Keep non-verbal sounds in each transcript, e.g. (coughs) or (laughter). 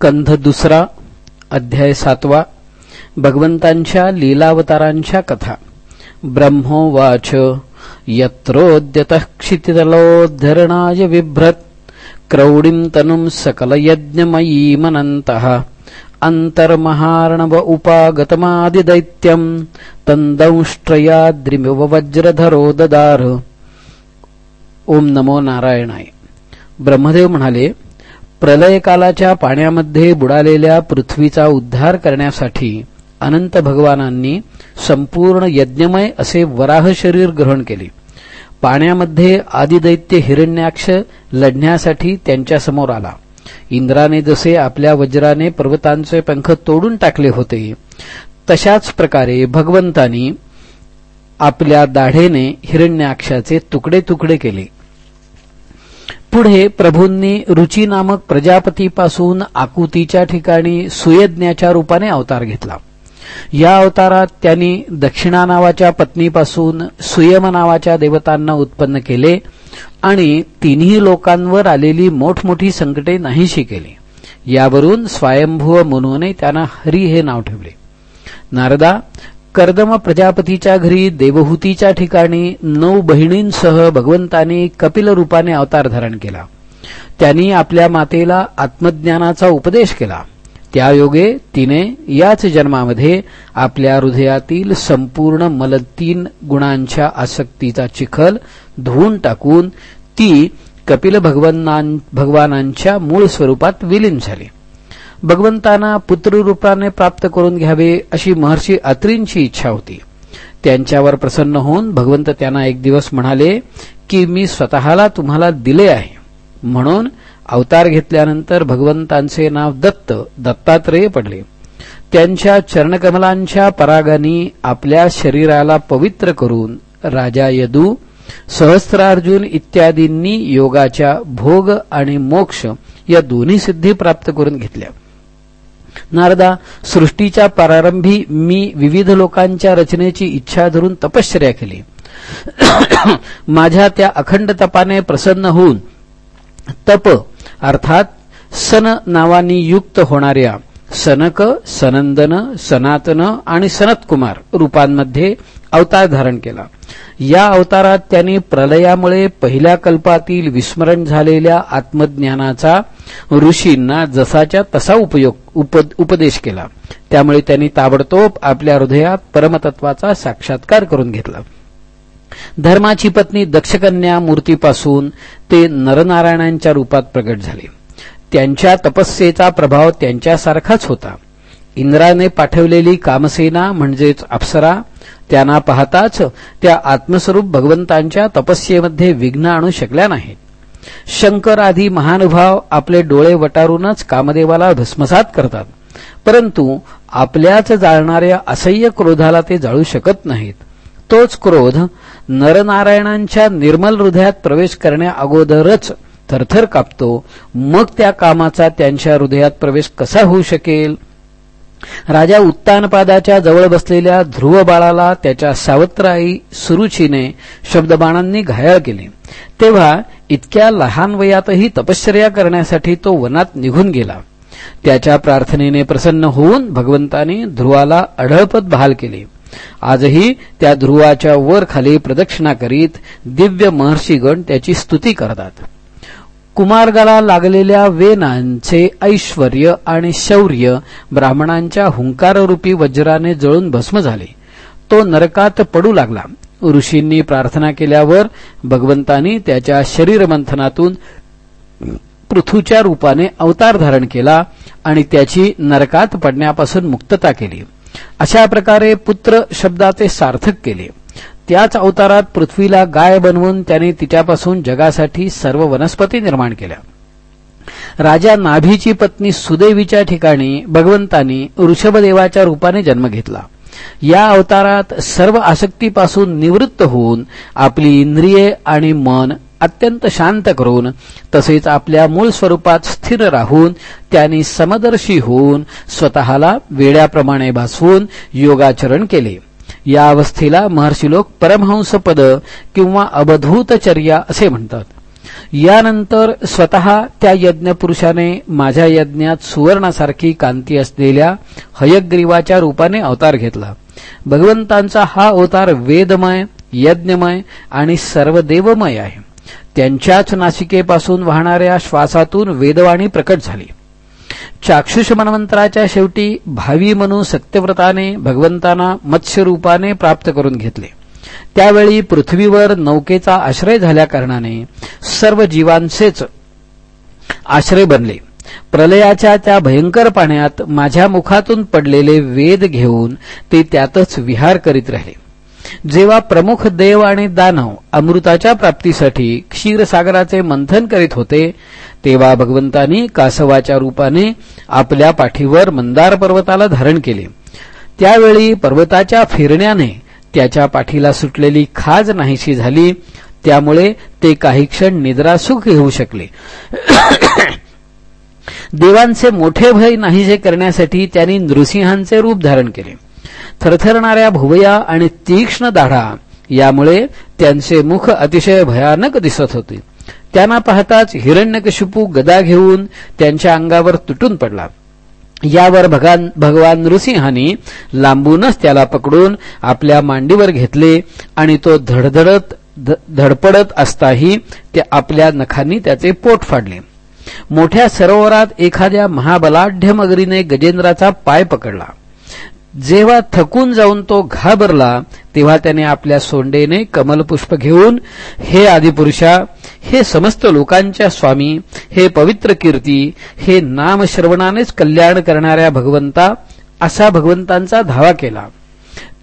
स्कंध दुसरा अध्याय सातवा भगवंतांच्या लीलावतारांच्या कथा. ब्रह्मोवाच यत्रोद्यतः क्षितितलोद्धरणाय बिभ्रत् क्रौडीम् तनुम् सकलयज्ञमयीमनन्तः अन्तर्महार्णव उपागतमादिदैत्यम् तन्दंष्ट्रयाद्रिमिव वज्रधरो ददार। ओम नमो नारायणाय। ब्रह्मदेव म्हणाले प्रलयकालाच्या पाण्यामध्ये बुडालेल्या पृथ्वीचा उद्धार करण्यासाठी अनंत भगवानांनी संपूर्ण यज्ञमय असे वराह शरीर ग्रहण केले. पाण्यामध्ये आदिदैत्य हिरण्याक्ष लढण्यासाठी त्यांच्यासमोर आला. इंद्राने जसे आपल्या वज्राने पर्वतांचे पंख तोडून टाकले होते तशाच प्रकारे भगवंतानी आपल्या दाढेने हिरण्याक्षाचे तुकडे तुकडे केले. पुढे प्रभूंनी रुची नामक प्रजापतीपासून आकुतीच्या ठिकाणी सुयज्ञाच्या रूपाने अवतार घेतला. या अवतारात त्यांनी दक्षिणा नावाच्या पत्नीपासून सुयम नावाच्या देवतांना उत्पन्न केले आणि तिन्ही लोकांवर आलेली मोठमोठी संकटे नाहीशी केली. यावरून स्वयंभुव मनूने त्यांना हरी हे नाव ठेवले. नारदा कर्दम प्रजापतीच्या घरी देवहूतीच्या ठिकाणी नऊ बहिणींसह भगवंतानी कपिल रूपाने अवतार धारण केला. त्यांनी आपल्या मातेला आत्मज्ञानाचा उपदेश केला. त्यायोगे तिने याच जन्मामध्ये आपल्या हृदयातील संपूर्ण मलतीन गुणांच्या आसक्तीचा चिखल धुवून टाकून ती कपिल भगवानांच्या मूळ स्वरूपात विलीन झाली. भगवंतांना पुत्ररूपाने प्राप्त करून घ्यावे अशी महर्षी अत्रींची इच्छा होती. त्यांच्यावर प्रसन्न होऊन भगवंत त्यांना एक दिवस म्हणाले की मी स्वतःला तुम्हाला दिले आहे. म्हणून अवतार घेतल्यानंतर भगवंतांचे नाव दत्त दत्तात्रेय पडले. त्यांच्या चरणकमलांच्या परागानी आपल्या शरीराला पवित्र करून राजा यदू सहस्त्रार्जुन इत्यादींनी योगाच्या भोग आणि मोक्ष या दोन्ही सिद्धी प्राप्त करून घेतल्या. नारदा सृष्टीच्या प्रारंभी मी विविध लोकांच्या रचनेची इच्छा धरून तपश्चर्या केली. (coughs) माझ्या त्या अखंड तपाने प्रसन्न होऊन तप अर्थात सन नावानी युक्त होणाऱ्या सनक सनंदन सनातन आणि सनतकुमार रूपांमध्ये अवतार धारण केला. या अवतारात त्यांनी प्रलयामुळे पहिल्या कल्पातील विस्मरण झालेल्या आत्मज्ञानाचा ऋषींना जसाच्या तसा उपयोग उप उपदेश केला. त्यामुळे त्यांनी ताबडतोब आपल्या हृदयात परमतत्वाचा साक्षात्कार करून घेतला. धर्माची पत्नी दक्षकन्या मूर्तीपासून ते नरनारायणांच्या रूपात प्रगट झाले. त्यांच्या तपस्येचा प्रभाव त्यांच्यासारखाच होता. इंद्राने पाठवलेली कामसेना म्हणजेच अप्सरा त्यांना पाहताच त्या आत्मस्वरूप भगवंतांच्या तपस्येमध्ये विघ्न आणू शकल्या नाहीत. शंकर आदी महानुभाव आपले डोळे वटारूनच कामदेवाला भस्मसात करतात. परंतु आपल्याच जाळणाऱ्या असह्य क्रोधाला ते जाळू शकत नाहीत. तोच क्रोध नरनारायणांच्या निर्मल हृदयात प्रवेश करण्याअगोदरच थरथर कापतो. मग त्या कामाचा त्यांच्या हृदयात प्रवेश कसा होऊ शकेल? राजा उत्तानपादाच्या जवळ बसलेल्या ध्रुव बाळाला त्याच्या सावत्राई सुरुचीने शब्दबाणांनी घायाळ केले. तेव्हा इतक्या लहान वयातही तपश्चर्या करण्यासाठी तो वनात निघून गेला. त्याच्या प्रार्थनेने प्रसन्न होऊन भगवंतानी ध्रुवाला अढळपद बहाल केले. आजही त्या ध्रुवाच्या वर खाली प्रदक्षिणा करीत दिव्य महर्षीगण त्याची स्तुती करतात. कुमार्गाला लागलेल्या वेनांचे ऐश्वर आणि शौर्य ब्राह्मणांच्या हुंकाररूपी वज्राने जळून भस्म झाले. तो नरकात पडू लागला. ऋषींनी प्रार्थना केल्यावर भगवंतानी त्याच्या शरीरमंथनातून पृथूच्या रूपाने अवतार धारण केला आणि त्याची नरकात पडण्यापासून मुक्तता केली. अशा प्रकारे पुत्र शब्दाचे सार्थक केले. त्याच अवतारात पृथ्वीला गाय बनवून त्याने तिच्यापासून जगासाठी सर्व वनस्पती निर्माण केल्या. राजा नाभीची पत्नी सुदैवीच्या ठिकाणी भगवंतानी ऋषभदेवाच्या रूपाने जन्म घेतला. या अवतारात सर्व आसक्तीपासून निवृत्त होऊन आपली इंद्रिये आणि मन अत्यंत शांत करून तसेच आपल्या मूळ स्वरूपात स्थिर राहून त्यांनी समदर्शी होऊन स्वतःला वेड्याप्रमाणे भासवून योगाचरण केले. या अवस्थेला महर्षी लोक परमहंस पद किंवा अवधूतचर्या असे म्हणतात. यानंतर स्वतः त्या यज्ञपुरुषाने माझ्या यज्ञात सुवर्णासारखी कांती असलेल्या हयग्रीवाच्या रूपाने अवतार घेतला. भगवंतांचा हा अवतार वेदमय यज्ञमय आणि सर्वदेवमय आहे. त्यांच्याच नासिकेपासून वाहणाऱ्या श्वासातून वेदवाणी प्रकट झाली. चाक्षुष मनवंतराच्या शेवटी भावी म्हणून सत्यव्रताने भगवंतांना मत्स्यरूपाने प्राप्त करून घेतले. त्यावेळी पृथ्वीवर नौकेचा आश्रय झाल्याकारणाने सर्व जीवांचेच आश्रय बनले. प्रलयाच्या त्या भयंकर पाण्यात माझ्या मुखातून पडलेले वेद घेऊन ते त्यातच विहार करीत राहिले. जेव्हा प्रमुख देव आणि दानव अमृताच्या प्राप्तीसाठी क्षीरसागराचे मंथन करीत होते तेव्हा भगवंतांनी कासवाच्या रूपाने आपल्या पाठीवर मंदार पर्वताला धारण केले. त्यावेळी पर्वताच्या फिरण्याने त्याच्या पाठीला सुटलेली खाज नाहीशी झाली त्यामुळे ते काही क्षण निद्रासुख घेऊ शकले. (coughs) देवांचे मोठे भय नाहीसे करण्यासाठी त्यांनी नृसिंहांचे रूप धारण केले. थरथरणाऱ्या भुवया आणि तीक्ष्ण दाढा यामुळे त्यांचे मुख अतिशय भयानक दिसत होते. त्यांना पाहताच हिरण्यकशिपू गदा घेऊन त्यांच्या अंगावर तुटून पडला. यावर भगवान भगवान नृसिंहानी लांबूनच त्याला पकडून आपल्या मांडीवर घेतले आणि तो धडधडत धडपडत असताही ते आपल्या नखांनी त्याचे पोट फाडले. मोठ्या सरोवरात एखाद्या महाबलाढ्य मगरीने गजेंद्राचा पाय पकडला. जेव्हा थकून जाऊन तो घाबरला तेव्हा त्याने आपल्या सोंडेने कमलपुष्प घेऊन हे आदिपुरुषा हे समस्त लोकांच्या स्वामी हे पवित्र कीर्ती हे नामश्रवणानेच कल्याण करणाऱ्या भगवंता असा भगवंतांचा धावा केला.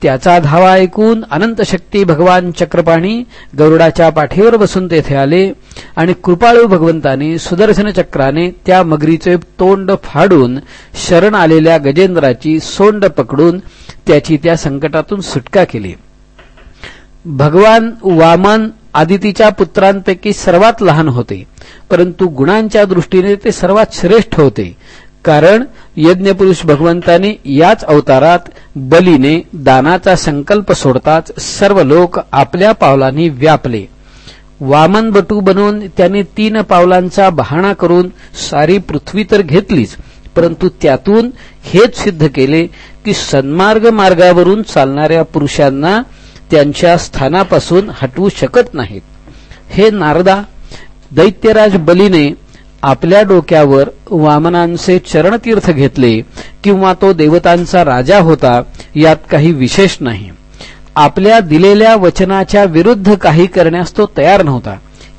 त्याचा धावा ऐकून अनंत शक्ती भगवान चक्रपाणी गरुडाच्या पाठीवर बसून तेथे आले आणि कृपाळू भगवंताने सुदर्शन चक्राने त्या मगरीचे तोंड फाडून शरण आलेल्या गजेंद्राची सोंड पकडून त्याची त्या संकटातून सुटका केली. भगवान वामन आदितीच्या पुत्रांपैकी सर्वात लहान होते परंतु गुणांच्या दृष्टीने ते सर्वात श्रेष्ठ होते कारण यज्ञपुरुष भगवंताने याच अवतारात बलीने दानाचा संकल्प सोडताच सर्व लोक आपल्या पावलांनी व्यापले. वामन बटू बनवून त्यांनी तीन पावलांचा बहाणा करून सारी पृथ्वी तर घेतलीच परंतु त्यातून हेच सिद्ध केले की सन्मार्ग मार्गावरून चालणाऱ्या पुरुषांना त्यांच्या स्थानापासून हटवू शकत नाहीत. हे नारदा दैत्यराज बलीने आपल्या डोक्यावर वामनांचे चरणतीर्थ घेतले किंवा तो देवतांचा राजा होता यात काही विशेष नाही. आपल्या दिलेल्या वचनाच्या विरुद्ध काही करण्यास तो तयार नव्हता.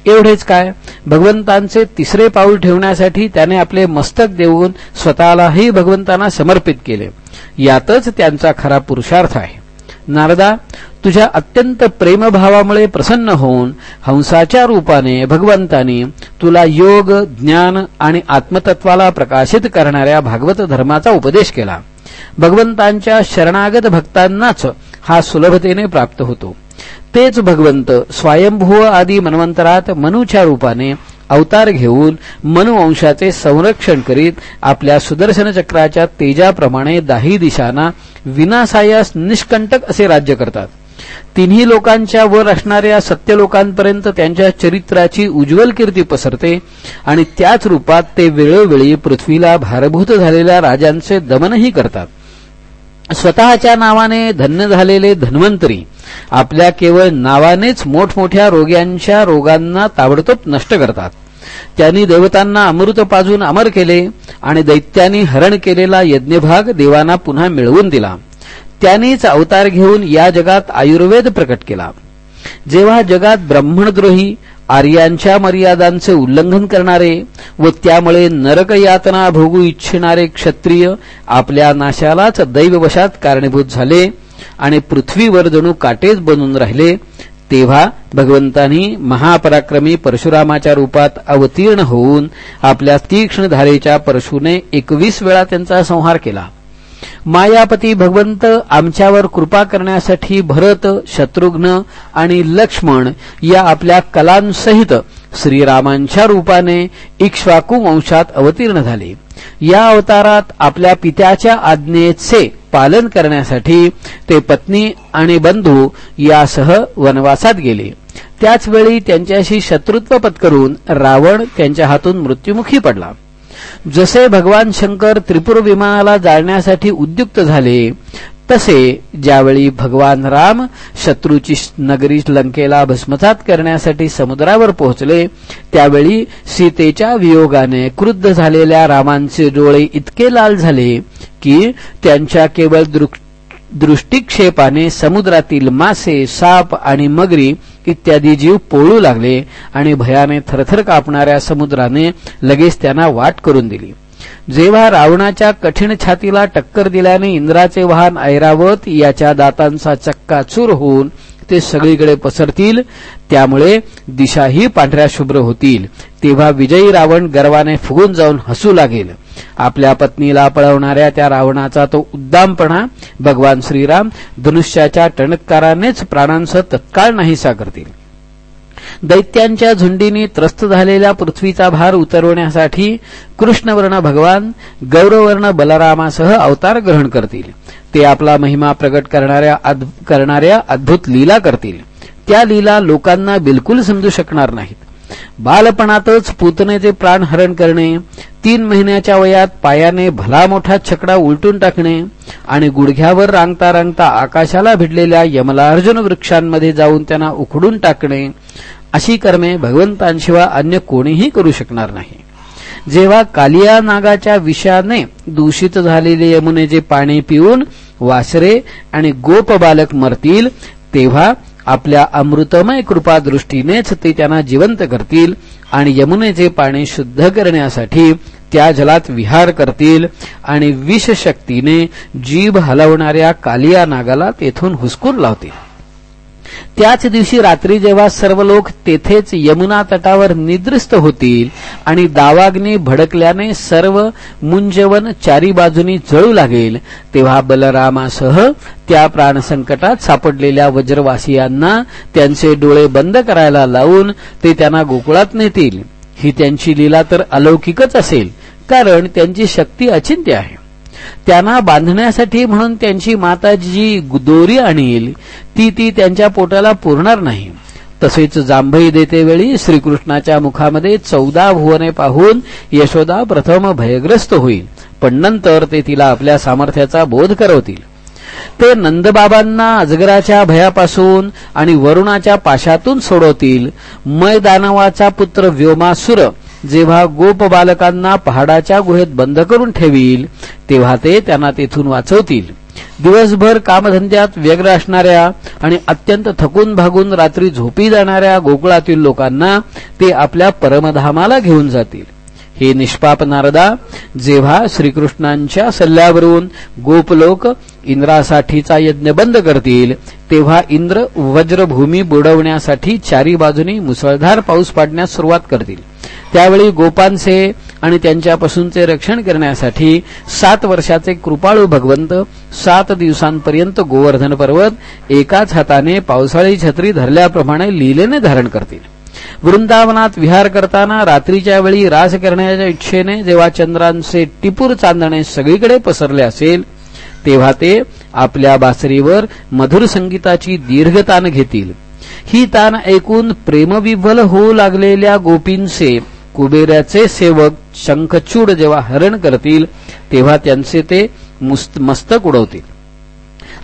एवढेच काय? भगवंतांचे तिसरे पाऊल ठेवण्यासाठी त्याने आपले मस्तक देऊन स्वतःलाही भगवंतांना समर्पित केले. यातच त्यांचा खरा पुरुषार्थ आहे. नारदा तुझ्या अत्यंत प्रेमभावामुळे प्रसन्न होऊन हंसाच्या रूपाने भगवंतानी तुला योग ज्ञान आणि आत्मतत्वाला प्रकाशित करणाऱ्या भागवत धर्माचा उपदेश केला. भगवंतांच्या शरणागत भक्तांनाच हा सुलभतेने प्राप्त होतो. तेच भगवंत स्वयंभू आदी मनवंतरात मनूच्या रूपाने अवतार घेऊन मनुवंशाचे संरक्षण करीत आपल्या सुदर्शन चक्राच्या तेजाप्रमाणे दाही दिशांना विनासायास निष्कंटक असे राज्य करतात. तिन्ही लोकांच्या वर असणाऱ्या सत्य लोकांपर्यंत त्यांच्या चरित्राची उज्ज्वल कीर्ती पसरते आणि त्याच रूपात ते वेळोवेळी पृथ्वीला भारभूत झालेल्या राजांचे दमनही करतात. स्वतःच्या नावाने धन्य झालेले धन्वंतरी आपल्या केवळ नावानेच मोठमोठ्या रोग्यांच्या रोगांना ताबडतोब नष्ट करतात. त्यांनी देवतांना अमृत पाजून अमर केले आणि दैत्यांनी हरण केलेला यज्ञभाग देवांना पुन्हा मिळवून दिला. त्यानेच अवतार घेऊन या जगात आयुर्वेद प्रकट केला. जेव्हा जगात ब्राह्मणद्रोही आर्यांच्या मर्यादांचे उल्लंघन करणारे व त्यामुळे नरकयातना भोगू इच्छिणारे क्षत्रिय आपल्या नाशालाच दैववशात कारणीभूत झाले आणि पृथ्वीवर जणू काटेच बनून राहिले तेव्हा भगवंतांनी महापराक्रमी परशुरामाच्या रूपात अवतीर्ण होऊन आपल्या तीक्ष्ण धारेच्या परशुने एकवीस वेळा त्यांचा संहार केला. मायापती भगवंत आमच्यावर कृपा करण्यासाठी भरत शत्रुघ्न आणि लक्ष्मण या आपल्या कलांसहित श्रीरामांच्या रूपाने इक्ष्वाकू वंशात अवतीर्ण झाले. या अवतारात आपल्या पित्याच्या आज्ञेचे पालन करण्यासाठी ते पत्नी आणि बंधू यासह वनवासात गेले. त्याचवेळी त्यांच्याशी शत्रुत्व पत्करून रावण त्यांच्या हातून मृत्युमुखी पडला. जसे भगवान शंकर त्रिपुर विमानाला जाळण्यासाठी उद्युक्त झाले तसे ज्यावेळी भगवान राम शत्रूची नगरी लंकेला भस्मसात करण्यासाठी समुद्रावर पोहोचले त्यावेळी सीतेच्या वियोगाने क्रुद्ध झालेल्या रामांचे डोळे इतके लाल झाले की त्यांच्या केवळ दृष्टिक्षेपाने समुद्रातील मासे साप आणि मगरी इत्यादी जीव पोळू लागले आणि भयाने थरथर कापणाऱ्या समुद्राने लगेच त्यांना वाट करून दिली. जेव्हा रावणाच्या कठीण छातीला टक्कर दिल्याने इंद्राचे वाहन ऐरावत याच्या दातांचा चक्का चूर होऊन ते सगळीकडे पसरतील त्यामुळे दिशाही पांढऱ्या शुभ्र होतील. तेव्हा विजयी रावण गर्वाने फुगून जाऊन हसू लागेल. आपल्या पत्नीला पळवणाऱ्या त्या रावणाचा तो उद्दामपणा भगवान श्रीराम धनुष्याच्या टणत्कारानेच प्राणांसह तत्काळ नाहीसा करतील. दैत्यांच्या झुंडीने त्रस्त झालेल्या पृथ्वीचा भार उतरवण्यासाठी कृष्णवर्ण भगवान गौरवर्ण बलरामासह अवतार ग्रहण करतील. ते आपला महिमा प्रगट करणाऱ्या करणाऱ्या अद्भुत लीला करतील. त्या लीला लोकांना बिलकुल समजू शकणार नाहीत. बालपणातच पुतनेचे प्राण हरण करणे तीन महिन्याच्या वयात पायाने भला मोठा छकडा उलटून टाकणे आणि गुडघ्यावर रांगता रांगता आकाशाला भिडलेल्या यमलार्जुन वृक्षांमध्ये जाऊन त्यांना उखडून टाकणे अशी कर्मे भगवंतांशिवाय अन्य कोणीही करू शकणार नाही. जेव्हा कालिया नागाच्या विषाने दूषित झालेले यमुनेचे पाणी पिऊन वासरे आणि गोप बालक मरतील तेव्हा आपल्या अमृतमय कृपादृष्टीनेच ते त्यांना जिवंत करतील आणि यमुनेचे पाणी शुद्ध करण्यासाठी त्या जलात विहार करतील आणि विषशक्तीने जीभ हलवणाऱ्या कालिया नागाला तेथून हुसकून लावतील. त्याच दिवशी रात्री जेव्हा सर्व लोक तेथेच यमुना तटावर निद्रिस्त होतील आणि दावाग्नी भडकल्याने सर्व मुंजवन चारी बाजूनी जळू लागेल तेव्हा बलरामासह त्या प्राणसंकटात सापडलेल्या वज्रवासियांना त्यांचे डोळे बंद करायला लावून ते त्यांना गोकुळात नेतील. ही त्यांची लीला तर अलौकिकच असेल कारण त्यांची शक्ती अचिंत्य आहे. त्यांना बांधण्यासाठी म्हणून त्यांची माता जी दोरी आणील ती ती त्यांच्या पोटाला पुरणार नाही. तसेच जांभई देतेवेळी श्रीकृष्णाच्या मुखामध्ये चौदा भुवने पाहून यशोदा प्रथम भयग्रस्त होईल पण नंतर ते तिला आपल्या सामर्थ्याचा बोध करवतील. ते नंदबाबांना अजगराच्या भयापासून आणि वरुणाच्या पाशातून सोडवतील. मैदानवाचा पुत्र व्योमासुर जेव्हा गोप बालकांना पहाडाच्या गुहेत बंद करून ठेवील तेव्हा ते त्यांना तेथून वाचवतील. दिवसभर कामधंद्यात व्यग्र असणाऱ्या आणि अत्यंत थकून भागून रात्री झोपी जाणाऱ्या गोकुळातील लोकांना ते आपल्या परमधामाला घेऊन जातील. हे निष्पाप नारदा जेव्हा श्रीकृष्णांच्या सल्ल्यावरून गोपलोक इंद्रासाठीचा यज्ञ बंद करतील तेव्हा इंद्र वज्रभूमी बुडवण्यासाठी चारी बाजूनी मुसळधार पाऊस पाडण्यास सुरुवात करतील. त्यावेळी गोपांचे आणि त्यांच्यापासूनचे रक्षण करण्यासाठी सात वर्षाचे कृपाळू भगवंत सात दिवसांपर्यंत गोवर्धन पर्वत एकाच हाताने पावसाळी छत्री धरल्याप्रमाणे लीलेने धारण करतील. वृंदावनात विहार करताना रात्रीच्या वेळी रास करण्याच्या इच्छेने जेव्हा चंद्रांचे टिपूर चांदणे सगळीकडे पसरले असेल तेव्हा ते आपल्या बासरीवर मधुर संगीताची दीर्घतान घेतील. ही तान ऐकून प्रेमविव्हल होऊ लागलेल्या गोपींचे कुबेराचे सेवक शंखचूड जेव्हा हरण करतील तेव्हा त्यांचे ते मस्तक उडवतील.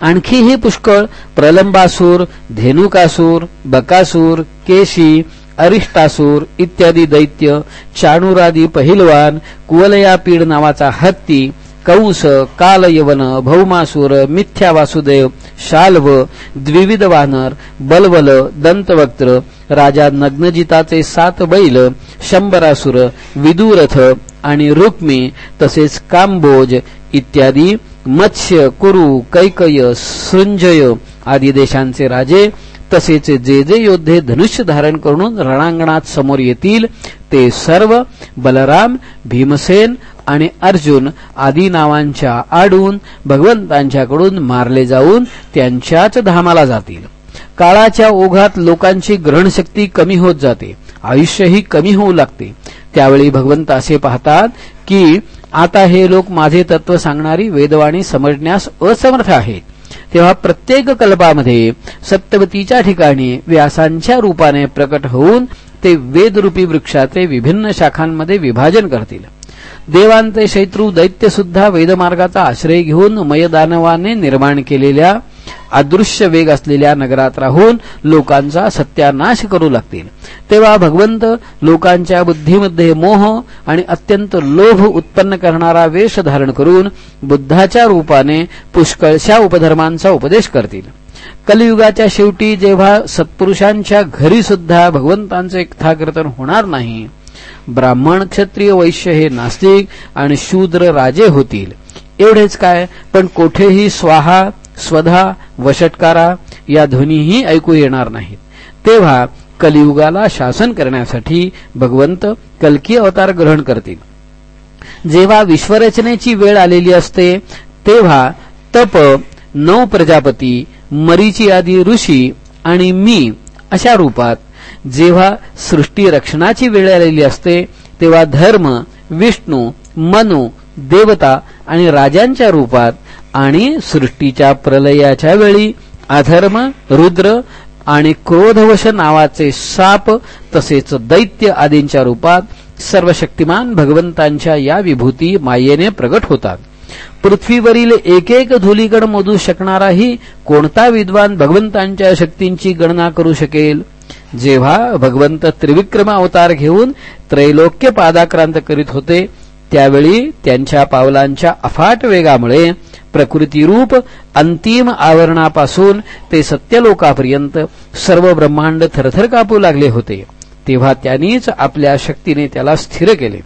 आणखीही पुष्कळ प्रलंबासूर धेनुकासूर बकासूर केशी अरिष्टासूर इत्यादी दैत्य चाणुरादी पहिलवान कुवलयापीड नावाचा हत्ती कंस कालयवन भौमासूर मिथ्या वासुदेव शाल्व द्विविध वानर बलवल दंतवक्त्र राजा नग्नजिताचे सात बैल शंभरासुर विदुरथ आणि रुक्मी तसेच कांबोज इत्यादी मत्स्य कुरु कैकय सृंजय आदी देशांचे राजे तसेच जे जे योद्धे धनुष्य धारण करून रणांगणात समोर येतील ते सर्व बलराम भीमसेन आणि अर्जुन आदी नावांच्या आडून भगवंतांच्याकडून मारले जाऊन त्यांच्याच धामाला जातील. काळाच्या ओघात लोकांची ग्रहणशक्ती कमी होत जाते. आयुष्यही कमी होऊ लागते. त्यावेळी भगवंत असे पाहतात की आता हे लोक माझे तत्व सांगणारी वेदवाणी समजण्यास असमर्थ आहेत. तेव्हा प्रत्येक कल्पामध्ये सप्तवतीच्या ठिकाणी व्यासांच्या रूपाने प्रकट होऊन ते वेदरूपी वृक्षाचे विभिन्न शाखांमध्ये विभाजन करतील. देवांचे शैत्रू दैत्य सुद्धा वेदमार्गाचा आश्रय घेऊन मयदानवाने निर्माण केलेल्या अदृश्य वेग असलेल्या नगरात राहून लोकांचा सत्यानाश करू लागतील. तेव्हा भगवंत लोकांच्या बुद्धीमध्ये मोह आणि अत्यंत लोभ उत्पन्न करणारा वेश धारण करून बुद्धाच्या रूपाने पुष्कळशा उपधर्मांचा उपदेश करतील. कलियुगाच्या शेवटी जेव्हा सत्पुरुषांच्या घरी सुद्धा भगवंतांचे कथाकीर्तन होणार नाही ब्राह्मण क्षत्रिय वैश्य हे नास्तिक आणि शूद्र राजे होतील. एवढेच काय? पण कोठेही स्वाहा स्वधा वषटकारा या ध्वनीही ऐकू येणार नाहीत. तेव्हा कलियुगाला शासन करण्यासाठी भगवंत कलकी अवतार ग्रहण करतील. जेव्हा विश्वरचनेची वेळ आलेली असते तेव्हा तप नऊ प्रजापती मरीची आदी ऋषी आणि मी अशा रूपात जेव्हा सृष्टी रक्षणाची वेळ आलेली असते तेव्हा धर्म विष्णू मनु देवता आणि राजांच्या रूपात आणि सृष्टीच्या प्रलयाच्या वेळी अधर्म रुद्र आणि क्रोधवश नावाचे साप तसेच दैत्य आदींच्या रूपात सर्व शक्तिमान भगवंतांच्या या विभूती मायेने प्रगट होतात. पृथ्वीवरील एक एक धुलीकड मोजू शकणाराही कोणता विद्वान भगवंतांच्या शक्तींची गणना करू शकेल? जेव्हा भगवंत त्रिविक्रम अवतार घेऊन त्रैलोक्य पादाक्रांत करीत होते त्यावेळी त्यांच्या पावलांच्या अफाट वेगामुळे प्रकृतीरूप अंतिम आवरणापासून ते सत्यलोकापर्यंत सर्व ब्रह्मांड थरथर कापू लागले होते. तेव्हा त्यांनीच आपल्या शक्तीने त्याला स्थिर केले.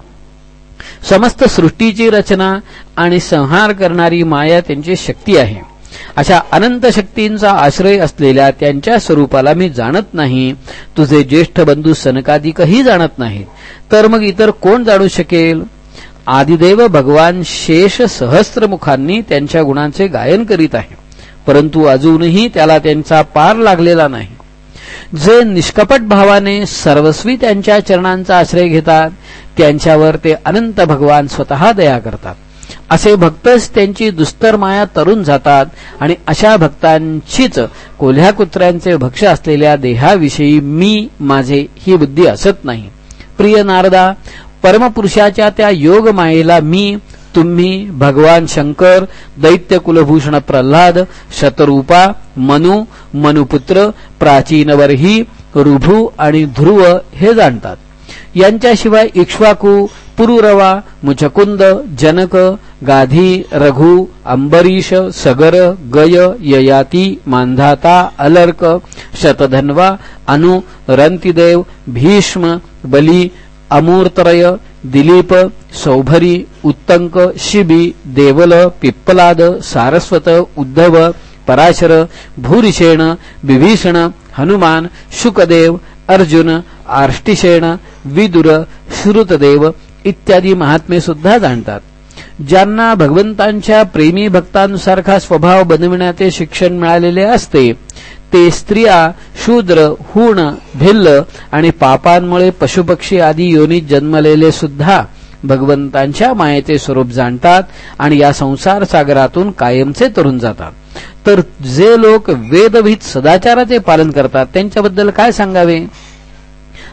समस्त सृष्टीची रचना आणि संहार करणारी माया त्यांची शक्ती आहे. अशा अनंत शक्तींचा आश्रय असलेल्या त्यांच्या स्वरूपाला मी जाणत नाही. तुझे ज्येष्ठ बंधू सनकादिकही जाणत नाही तर मग इतर कोण जाणू शकेल? आदिदेव भगवान शेष सहस्त्रमुखांनी त्यांच्या गुणांचे गायन करीत आहे. परंतु अजूनही त्याला त्यांचा पार लागलेला नाही. जे निष्कपट भावाने सर्वस्वी त्यांच्या चरणांचा आश्रय घेतात त्यांच्यावर ते अनंत भगवान स्वतः दया करतात. असे भक्तच त्यांची दुस्तर माया तरुण जातात आणि अशा भक्तांचीच कोल्ह्या कुत्र्यांचे भक्ष असलेल्या देहाविषयी मी माझे ही बुद्धी असत नाही. प्रिय नारदा परमपुरुषाच्या त्या योग मायेला मी तुम्ही भगवान शंकर दैत्य कुलभूषण प्रल्हाद शतरूपा मनु मनुपुत्र प्राचीनवरही रुभू आणि ध्रुव हे जाणतात. यांच्याशिवाय इक्ष्वाकू पुरुरवा मुचकुंद जनक गाधी रघु अंबरीश सगर गय ययाती मांधाता अलर्क शतधन्वा अनु रंतिदेव भीष्म बली अमूर्तरय दिलीप सौभरी उत्तंक शिबी देवल पिप्पलाद सारस्वत उद्धव पराशर भूरिशेण विभीषण हनुमान शुकदेव अर्जुन आर्ष्टिशेण विदुर श्रुतदेव इत्यादी महात्मे सुद्धा जाणतात. ज्यांना भगवंतांच्या प्रेमी भक्तांसारखा स्वभाव बनविण्याचे शिक्षण मिळालेले असते ते स्त्रिया शूद्र हुण भिल्ल आणि पापांमुळे पशुपक्षी आदी योनीत जन्मलेले सुद्धा भगवंतांच्या मायेचे स्वरूप जाणतात आणि या संसार सागरातून कायमचे तरुण जातात. तर जे लोक वेदभीत सदाचाराचे पालन करतात त्यांच्याबद्दल काय सांगावे?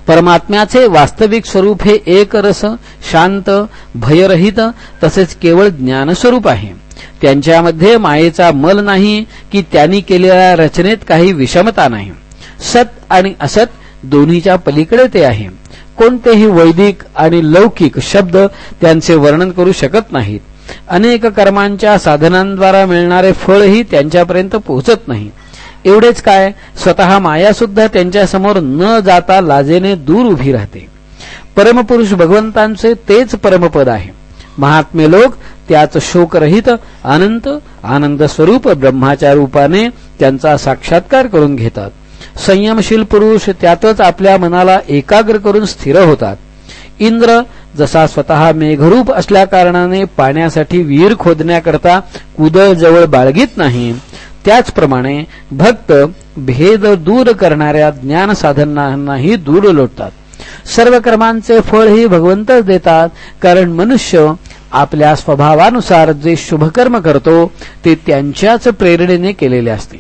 परमात्म्याचे वास्तविक स्वरूप हे एक रस शांत भयरहित तसेच केवळ ज्ञानस्वरूप आहे. त्यांच्यामध्ये मायेचा मल नाही की त्यांनी केलेल्या रचनेत काही विषमता नाही. सत आणि असत दोन्हीच्या पलीकडे ते आहे. कोणतेही वैदिक आणि लौकिक शब्द त्यांचे वर्णन करू शकत नाहीत. अनेक कर्मांच्या साधनांद्वारा मिळणारे फळही त्यांच्यापर्यंत पोहोचत नाही एवढेच काय? स्वतः माया सुद्धा त्यांच्यासमोर न जाता लाजेने दूर उभी राहते. परमपुरुष भगवंतांचे तेच परमपद आहे. महात्मे लोक त्याच शोकरहित अनंत आनंद स्वरूप ब्रह्माच्या रूपाने त्यांचा साक्षात्कार करून घेतात. संयमशील पुरुष त्यातच आपल्या मनाला एकाग्र करून स्थिर होतात. इंद्र जसा स्वतः मेघरूप असल्या कारणाने पाण्यासाठी विहीर खोदण्याकरता कुदळ जवळ बाळगीत नाही त्याचप्रमाणे भक्त भेद दूर करणाऱ्या ज्ञान साधनांनाही दूर लोटतात. सर्व कर्मांचे फळ ही भगवंतच देतात कारण मनुष्य आपल्या स्वभावानुसार जे शुभकर्म करतो ते त्यांच्याच प्रेरणेने केलेले असते.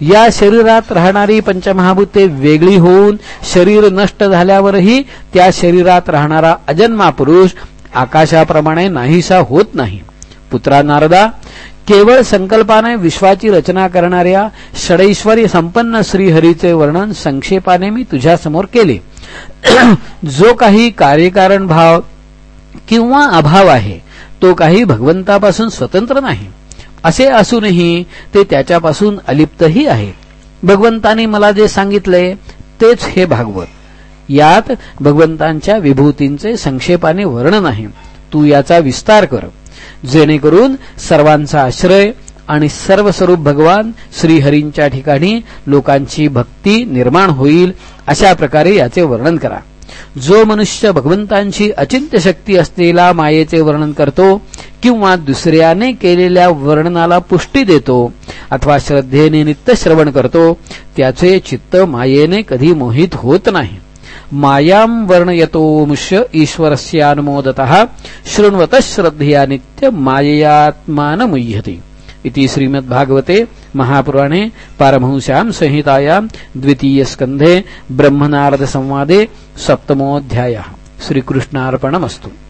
या शरीरात राहणारी पंचमहाभूते वेगळी होऊन शरीर नष्ट झाल्यावरही त्या शरीरात राहणारा अजन्मा पुरुष आकाशाप्रमाणे नाहीसा होत नाही. पुत्रा नारदा केवळ संकल्पाने विश्वाची रचना करणाऱ्या षडैश्वरी संपन्न श्रीहरीचे वर्णन संक्षेपाने मी तुझ्यासमोर केले. (clears throat) जो काही कार्यकारण भाव किंवा अभाव आहे तो काही भगवंतापासून स्वतंत्र नाही. असे असूनही ते त्याच्यापासून अलिप्तही आहे. भगवंतानी मला जे सांगितले तेच हे भागवत. यात भगवंतांच्या विभूतींचे संक्षेपाने वर्णन आहे. तू याचा विस्तार कर. जेणेकरून सर्वांचा आश्रय आणि सर्वस्वरूप भगवान श्रीहरींच्या ठिकाणी लोकांची भक्ती निर्माण होईल अशा प्रकारे याचे वर्णन करा. जो मनुष्य भगवंतांची अचिंत्य शक्ती असलेला मायेचे वर्णन करतो किंवा दुसऱ्याने केलेल्या वर्णनाला पुष्टी देतो अथवा श्रद्धेने नित्य श्रवण करतो त्याचे चित्त मायेने कधी मोहित होत नाही. मायां वर्णयतो मुष्य ईश्वरस्यानुमोदत शृण्वत श्रद्धया नित्य माययात्मानमुह्यते। इति श्रीमद्भागवते महापुराणे पारमहंस्यां संहितायां द्वितीयस्कन्धे ब्रह्मनारदसंवादे सप्तमोऽध्यायः। श्रीकृष्णार्पणमस्तु।